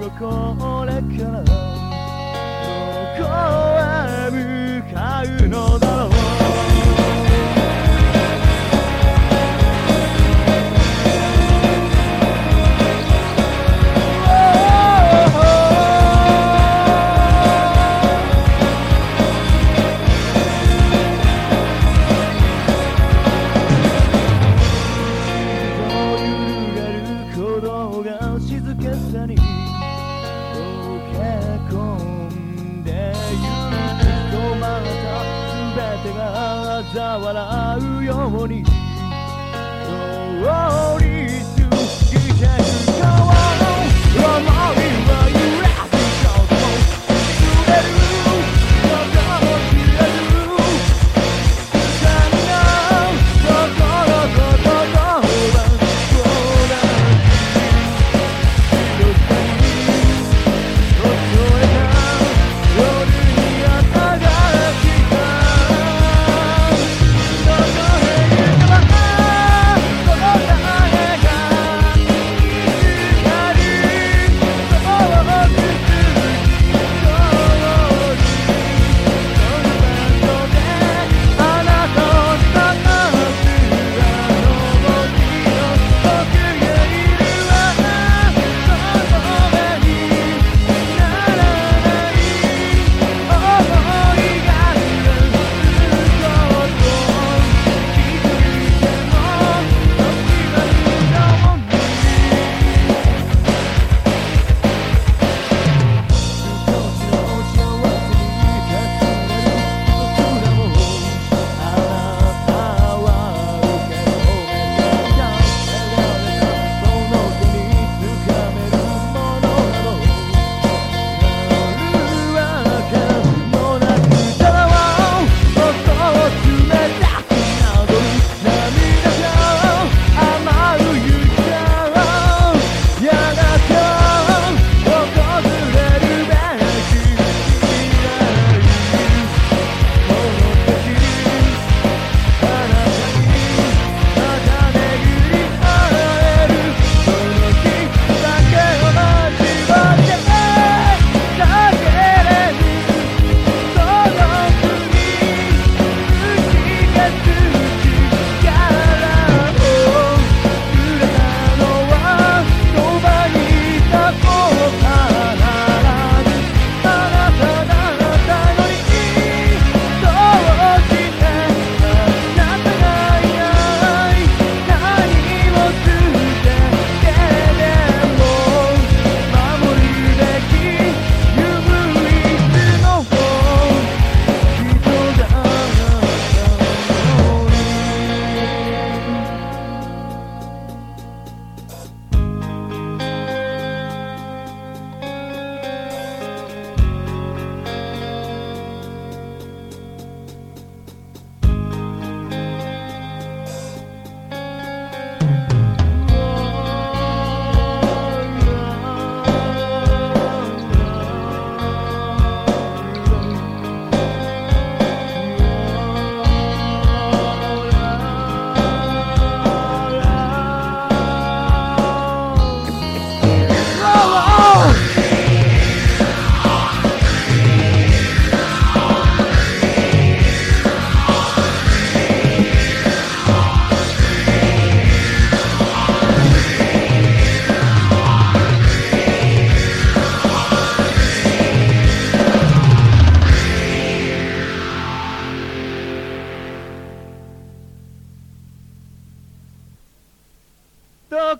僕はこれからどこへ向かうのだろうてが嘲笑うように通り過ぎてく川の甘い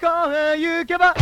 向へ行けば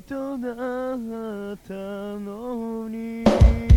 人なったのに。